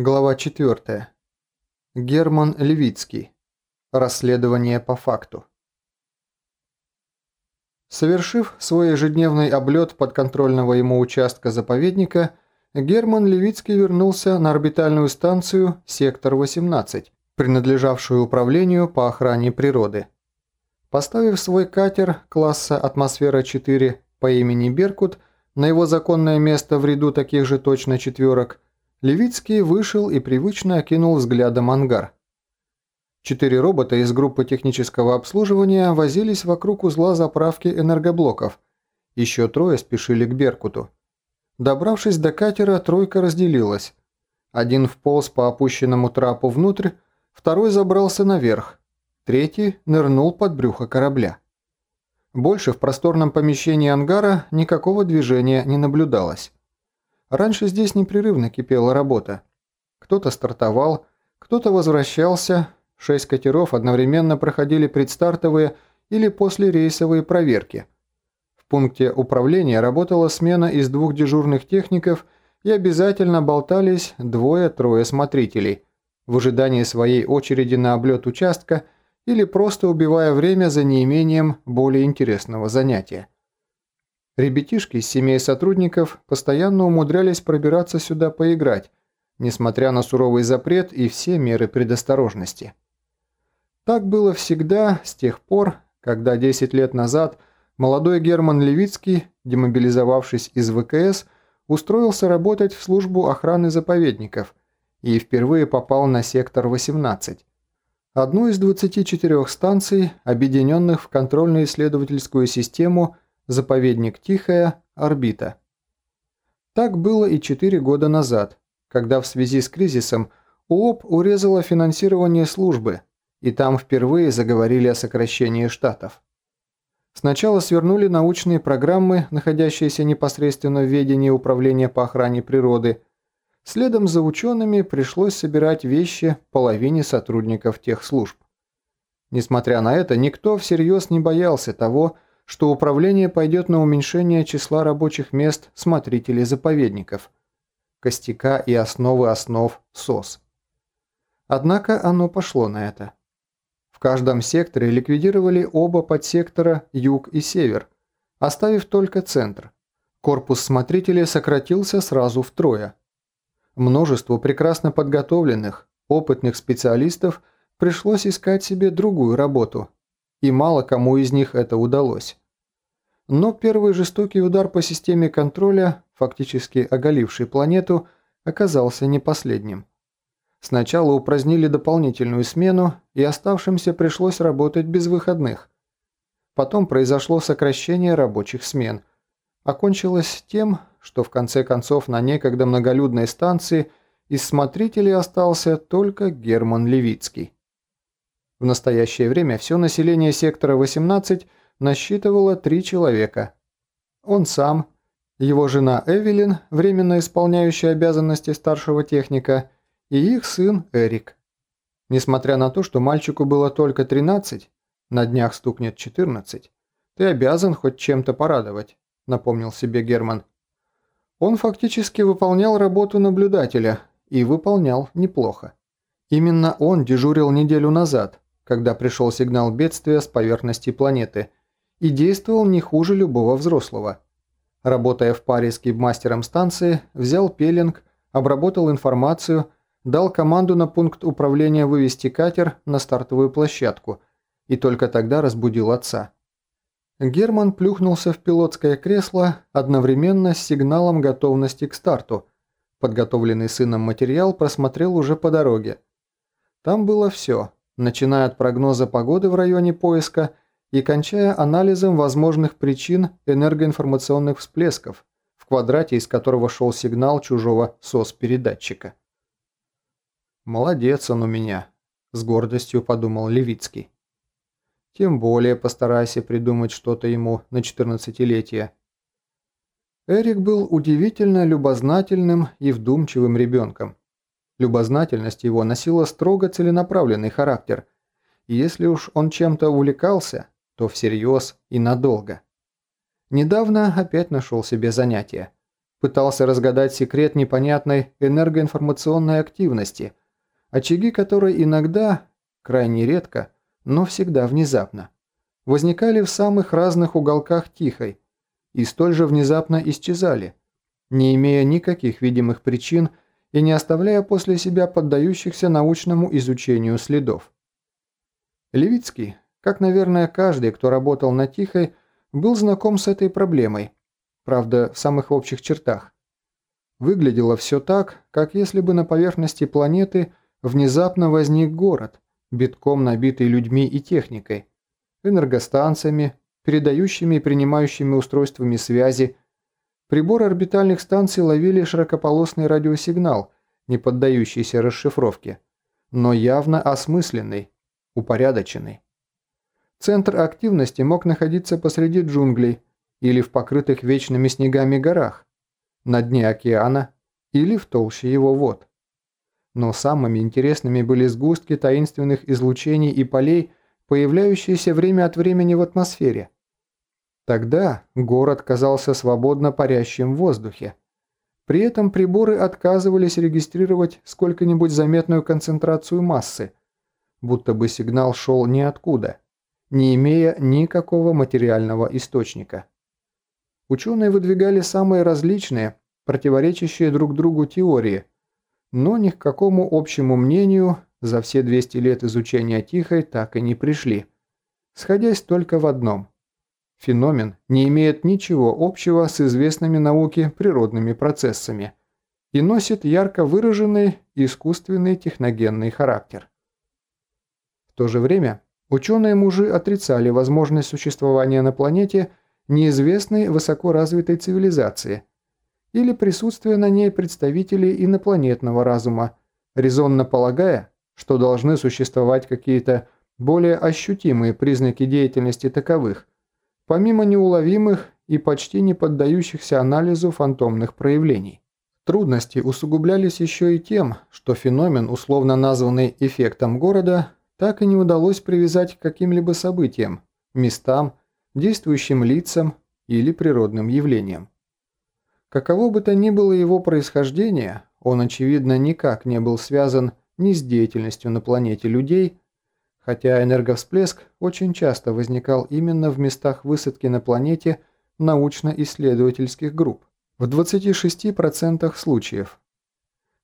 Глава 4. Герман Левицкий. Расследование по факту. Совершив свой ежедневный облет подконтрольного ему участка заповедника, Герман Левицкий вернулся на орбитальную станцию «Сектор-18», принадлежавшую управлению по охране природы. Поставив свой катер класса «Атмосфера-4» по имени Беркут на его законное место в ряду таких же точно четверок, Левицкий вышел и привычно окинул взглядом ангар. Четыре робота из группы технического обслуживания возились вокруг узла заправки энергоблоков. Еще трое спешили к Беркуту. Добравшись до катера, тройка разделилась. Один вполз по опущенному трапу внутрь, второй забрался наверх, третий нырнул под брюхо корабля. Больше в просторном помещении ангара никакого движения не наблюдалось. Раньше здесь непрерывно кипела работа. Кто-то стартовал, кто-то возвращался, шесть катеров одновременно проходили предстартовые или послерейсовые проверки. В пункте управления работала смена из двух дежурных техников и обязательно болтались двое-трое смотрителей в ожидании своей очереди на облет участка или просто убивая время за неимением более интересного занятия. Ребятишки из семей сотрудников постоянно умудрялись пробираться сюда поиграть, несмотря на суровый запрет и все меры предосторожности. Так было всегда с тех пор, когда 10 лет назад молодой Герман Левицкий, демобилизовавшись из ВКС, устроился работать в службу охраны заповедников и впервые попал на сектор 18, одну из 24 станций, объединенных в контрольно-исследовательскую систему – заповедник Тихая, орбита. Так было и 4 года назад, когда в связи с кризисом УОП урезала финансирование службы, и там впервые заговорили о сокращении штатов. Сначала свернули научные программы, находящиеся непосредственно в ведении Управления по охране природы. Следом за учеными пришлось собирать вещи половине сотрудников тех служб. Несмотря на это, никто всерьез не боялся того, что управление пойдет на уменьшение числа рабочих мест смотрителей заповедников, костяка и основы основ СОС. Однако оно пошло на это. В каждом секторе ликвидировали оба подсектора юг и север, оставив только центр. Корпус смотрителей сократился сразу втрое. Множеству прекрасно подготовленных, опытных специалистов пришлось искать себе другую работу – и мало кому из них это удалось. Но первый жестокий удар по системе контроля, фактически оголивший планету, оказался не последним. Сначала упразднили дополнительную смену, и оставшимся пришлось работать без выходных. Потом произошло сокращение рабочих смен. Окончилось тем, что в конце концов на некогда многолюдной станции из смотрителей остался только Герман Левицкий. В настоящее время все население сектора 18 насчитывало три человека. Он сам, его жена Эвелин, временно исполняющая обязанности старшего техника, и их сын Эрик. Несмотря на то, что мальчику было только 13, на днях стукнет 14, ты обязан хоть чем-то порадовать, напомнил себе Герман. Он фактически выполнял работу наблюдателя и выполнял неплохо. Именно он дежурил неделю назад, когда пришел сигнал бедствия с поверхности планеты, и действовал не хуже любого взрослого. Работая в паре с кибмастером станции, взял пеленг, обработал информацию, дал команду на пункт управления вывести катер на стартовую площадку и только тогда разбудил отца. Герман плюхнулся в пилотское кресло одновременно с сигналом готовности к старту. Подготовленный сыном материал просмотрел уже по дороге. Там было все начиная от прогноза погоды в районе поиска и кончая анализом возможных причин энергоинформационных всплесков, в квадрате из которого шел сигнал чужого СОС-передатчика. «Молодец он у меня», – с гордостью подумал Левицкий. «Тем более постарайся придумать что-то ему на четырнадцатилетие». Эрик был удивительно любознательным и вдумчивым ребенком. Любознательность его носила строго целенаправленный характер, и если уж он чем-то увлекался, то всерьез и надолго. Недавно опять нашел себе занятие. пытался разгадать секрет непонятной энергоинформационной активности, очаги которой иногда, крайне редко, но всегда внезапно, возникали в самых разных уголках Тихой и столь же внезапно исчезали, не имея никаких видимых причин и не оставляя после себя поддающихся научному изучению следов. Левицкий, как, наверное, каждый, кто работал на Тихой, был знаком с этой проблемой, правда, в самых общих чертах. Выглядело все так, как если бы на поверхности планеты внезапно возник город, битком набитый людьми и техникой, энергостанциями, передающими и принимающими устройствами связи, Приборы орбитальных станций ловили широкополосный радиосигнал, не поддающийся расшифровке, но явно осмысленный, упорядоченный. Центр активности мог находиться посреди джунглей или в покрытых вечными снегами горах, на дне океана или в толще его вод. Но самыми интересными были сгустки таинственных излучений и полей, появляющиеся время от времени в атмосфере – Тогда город казался свободно парящим в воздухе. При этом приборы отказывались регистрировать сколько-нибудь заметную концентрацию массы, будто бы сигнал шел ниоткуда, не имея никакого материального источника. Ученые выдвигали самые различные, противоречащие друг другу теории, но ни к какому общему мнению за все 200 лет изучения Тихой так и не пришли, сходясь только в одном – Феномен не имеет ничего общего с известными науке природными процессами и носит ярко выраженный искусственный техногенный характер. В то же время ученые-мужи отрицали возможность существования на планете неизвестной высокоразвитой цивилизации или присутствие на ней представителей инопланетного разума, резонно полагая, что должны существовать какие-то более ощутимые признаки деятельности таковых – помимо неуловимых и почти не поддающихся анализу фантомных проявлений. Трудности усугублялись еще и тем, что феномен, условно названный эффектом города, так и не удалось привязать к каким-либо событиям, местам, действующим лицам или природным явлениям. Каково бы то ни было его происхождение, он, очевидно, никак не был связан ни с деятельностью на планете людей, хотя энерговсплеск очень часто возникал именно в местах высадки на планете научно-исследовательских групп, в 26% случаев.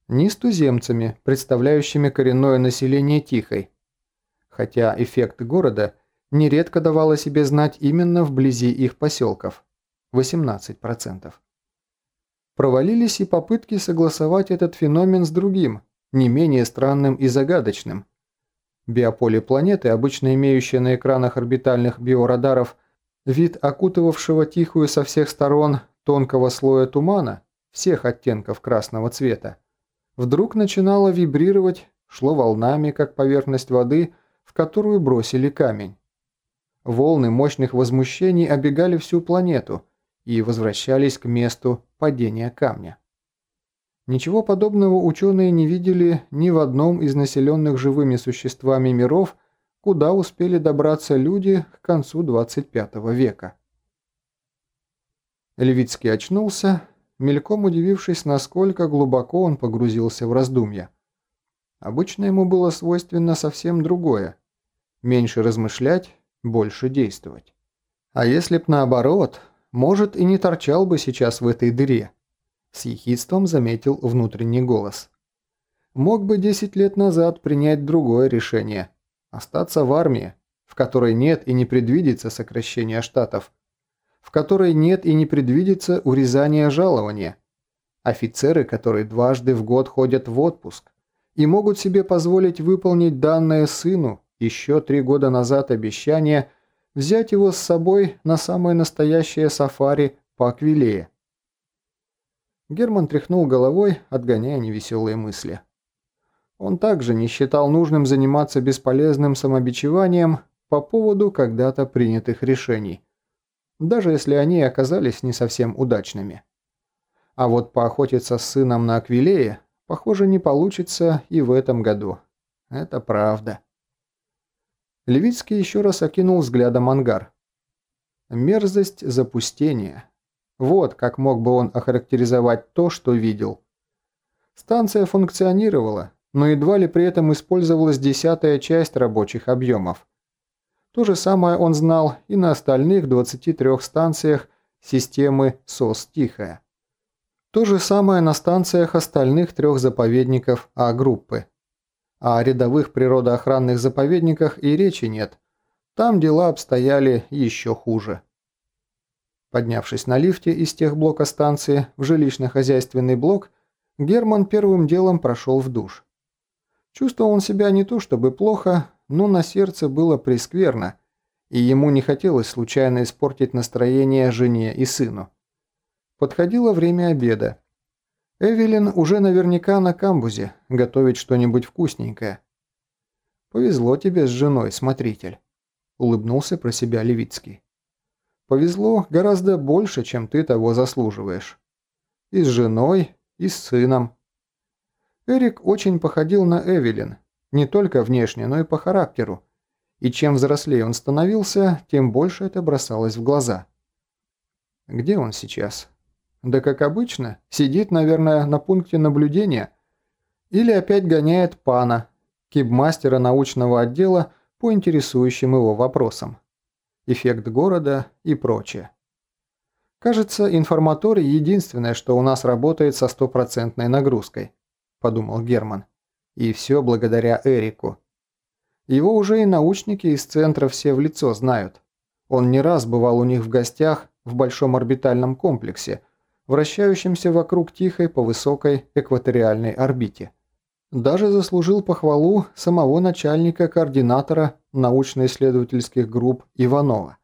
Ни с туземцами, представляющими коренное население Тихой, хотя эффект города нередко давал о себе знать именно вблизи их поселков, 18%. Провалились и попытки согласовать этот феномен с другим, не менее странным и загадочным – Биополе планеты, обычно имеющее на экранах орбитальных биорадаров вид окутывавшего тихую со всех сторон тонкого слоя тумана всех оттенков красного цвета, вдруг начинало вибрировать, шло волнами, как поверхность воды, в которую бросили камень. Волны мощных возмущений обегали всю планету и возвращались к месту падения камня. Ничего подобного ученые не видели ни в одном из населенных живыми существами миров, куда успели добраться люди к концу 25 века. Левицкий очнулся, мельком удивившись, насколько глубоко он погрузился в раздумья. Обычно ему было свойственно совсем другое – меньше размышлять, больше действовать. А если б наоборот, может и не торчал бы сейчас в этой дыре – с ехидством заметил внутренний голос. Мог бы 10 лет назад принять другое решение. Остаться в армии, в которой нет и не предвидится сокращения штатов. В которой нет и не предвидится урезания жалования. Офицеры, которые дважды в год ходят в отпуск и могут себе позволить выполнить данное сыну еще три года назад обещание взять его с собой на самое настоящее сафари по Аквилее. Герман тряхнул головой, отгоняя невеселые мысли. Он также не считал нужным заниматься бесполезным самобичеванием по поводу когда-то принятых решений, даже если они оказались не совсем удачными. А вот поохотиться с сыном на Аквилее, похоже, не получится и в этом году. Это правда. Левицкий еще раз окинул взглядом ангар. Мерзость запустения. Вот как мог бы он охарактеризовать то, что видел. Станция функционировала, но едва ли при этом использовалась десятая часть рабочих объемов. То же самое он знал и на остальных 23 станциях системы СОС-Тихая. То же самое на станциях остальных трех заповедников А-группы. О рядовых природоохранных заповедниках и речи нет. Там дела обстояли еще хуже. Поднявшись на лифте из техблока станции в жилищно-хозяйственный блок, Герман первым делом прошел в душ. Чувствовал он себя не то чтобы плохо, но на сердце было прескверно, и ему не хотелось случайно испортить настроение жене и сыну. Подходило время обеда. Эвелин уже наверняка на камбузе, готовить что-нибудь вкусненькое. «Повезло тебе с женой, смотритель», – улыбнулся про себя Левицкий. «Повезло гораздо больше, чем ты того заслуживаешь. И с женой, и с сыном. Эрик очень походил на Эвелин, не только внешне, но и по характеру. И чем взрослее он становился, тем больше это бросалось в глаза. Где он сейчас? Да как обычно, сидит, наверное, на пункте наблюдения. Или опять гоняет пана, кибмастера научного отдела по интересующим его вопросам. Эффект города и прочее. Кажется, информаторий единственное, что у нас работает со стопроцентной нагрузкой подумал Герман. И все благодаря Эрику. Его уже и научники из центра все в лицо знают. Он не раз бывал у них в гостях в большом орбитальном комплексе, вращающемся вокруг тихой по высокой экваториальной орбите. Даже заслужил похвалу самого начальника-координатора научно-исследовательских групп Иванова.